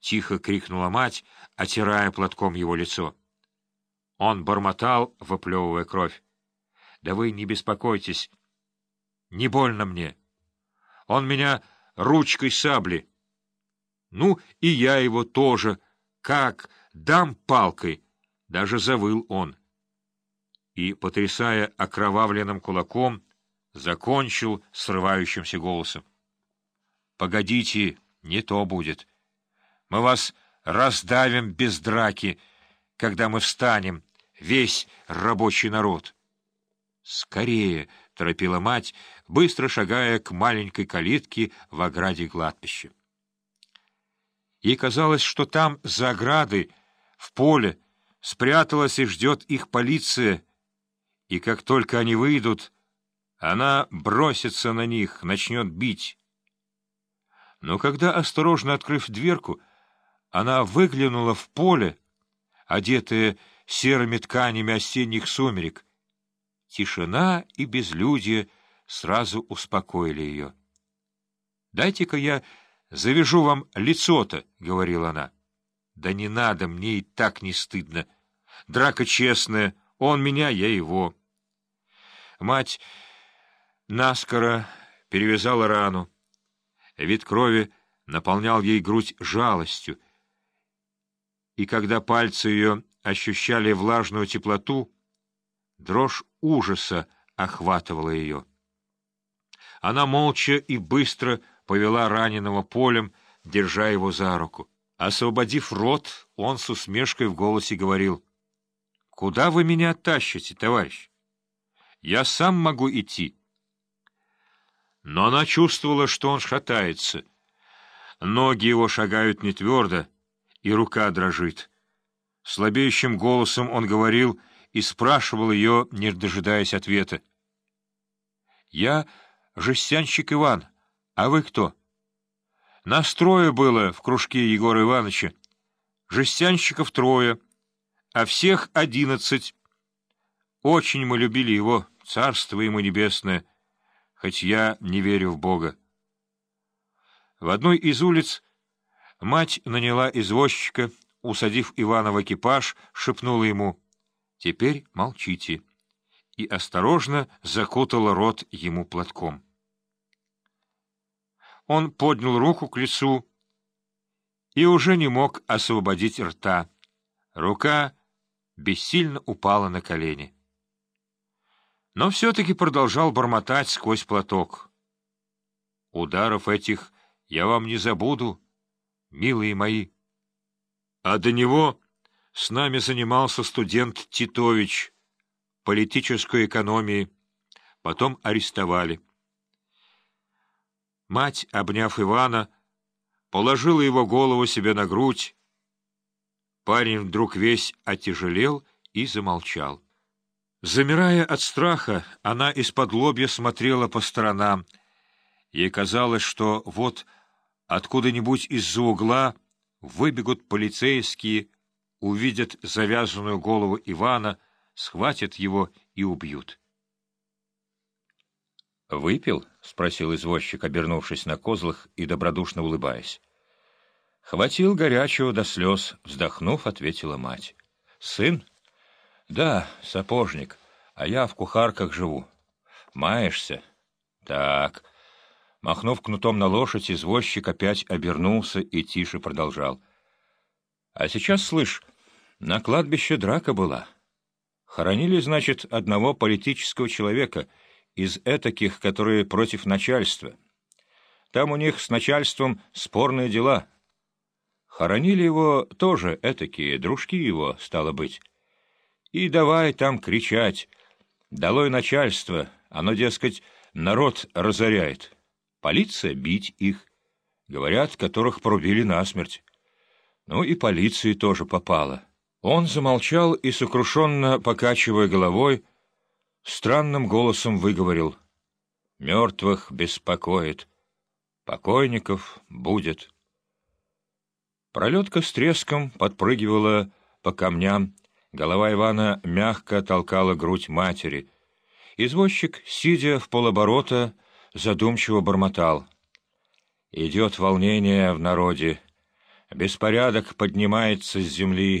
— тихо крикнула мать, отирая платком его лицо. Он бормотал, выплевывая кровь. — Да вы не беспокойтесь. Не больно мне. Он меня ручкой сабли. Ну, и я его тоже. Как? Дам палкой. Даже завыл он. И, потрясая окровавленным кулаком, закончил срывающимся голосом. — Погодите, не то будет. Мы вас раздавим без драки, когда мы встанем, весь рабочий народ. — Скорее! — торопила мать, быстро шагая к маленькой калитке в ограде кладбища. Ей казалось, что там, за оградой, в поле, спряталась и ждет их полиция, и как только они выйдут, она бросится на них, начнет бить. Но когда, осторожно открыв дверку, она выглянула в поле, одетая серыми тканями осенних сумерек, тишина и безлюдие сразу успокоили ее. — Дайте-ка я завяжу вам лицо-то, — говорила она. — Да не надо, мне и так не стыдно. Драка честная, он меня, я его. Мать наскоро перевязала рану. Вид крови наполнял ей грудь жалостью, и когда пальцы ее ощущали влажную теплоту, дрожь ужаса охватывала ее. Она молча и быстро повела раненого полем, держа его за руку. Освободив рот, он с усмешкой в голосе говорил, — Куда вы меня тащите, товарищ? Я сам могу идти. Но она чувствовала, что он шатается. Ноги его шагают не твердо, и рука дрожит. Слабеющим голосом он говорил и спрашивал ее, не дожидаясь ответа. — Я жестянщик Иван. А вы кто? Нас трое было в кружке Егора Ивановича. Жестянщиков трое, а всех одиннадцать. Очень мы любили его, царство ему небесное, хоть я не верю в Бога. В одной из улиц мать наняла извозчика, усадив Ивана в экипаж, шепнула ему «Теперь молчите» и осторожно закутала рот ему платком. Он поднял руку к лицу и уже не мог освободить рта. Рука бессильно упала на колени. Но все-таки продолжал бормотать сквозь платок. «Ударов этих я вам не забуду, милые мои». А до него с нами занимался студент Титович, политической экономии, потом арестовали. Мать, обняв Ивана, положила его голову себе на грудь. Парень вдруг весь отяжелел и замолчал. Замирая от страха, она из-под лобья смотрела по сторонам. Ей казалось, что вот откуда-нибудь из-за угла выбегут полицейские, увидят завязанную голову Ивана, схватят его и убьют. «Выпил?» — спросил извозчик, обернувшись на козлах и добродушно улыбаясь. «Хватил горячего до слез», — вздохнув, ответила мать. «Сын?» «Да, сапожник, а я в кухарках живу. Маешься?» «Так». Махнув кнутом на лошадь, извозчик опять обернулся и тише продолжал. «А сейчас, слышь, на кладбище драка была. Хоронили, значит, одного политического человека — из этаких, которые против начальства. Там у них с начальством спорные дела. Хоронили его тоже этакие, дружки его, стало быть. И давай там кричать. Долой начальство, оно, дескать, народ разоряет. Полиция бить их. Говорят, которых порубили насмерть. Ну и полиции тоже попало. Он замолчал и, сокрушенно покачивая головой, странным голосом выговорил. «Мертвых беспокоит, покойников будет». Пролетка с треском подпрыгивала по камням, голова Ивана мягко толкала грудь матери. Извозчик, сидя в полоборота, задумчиво бормотал. «Идет волнение в народе. Беспорядок поднимается с земли.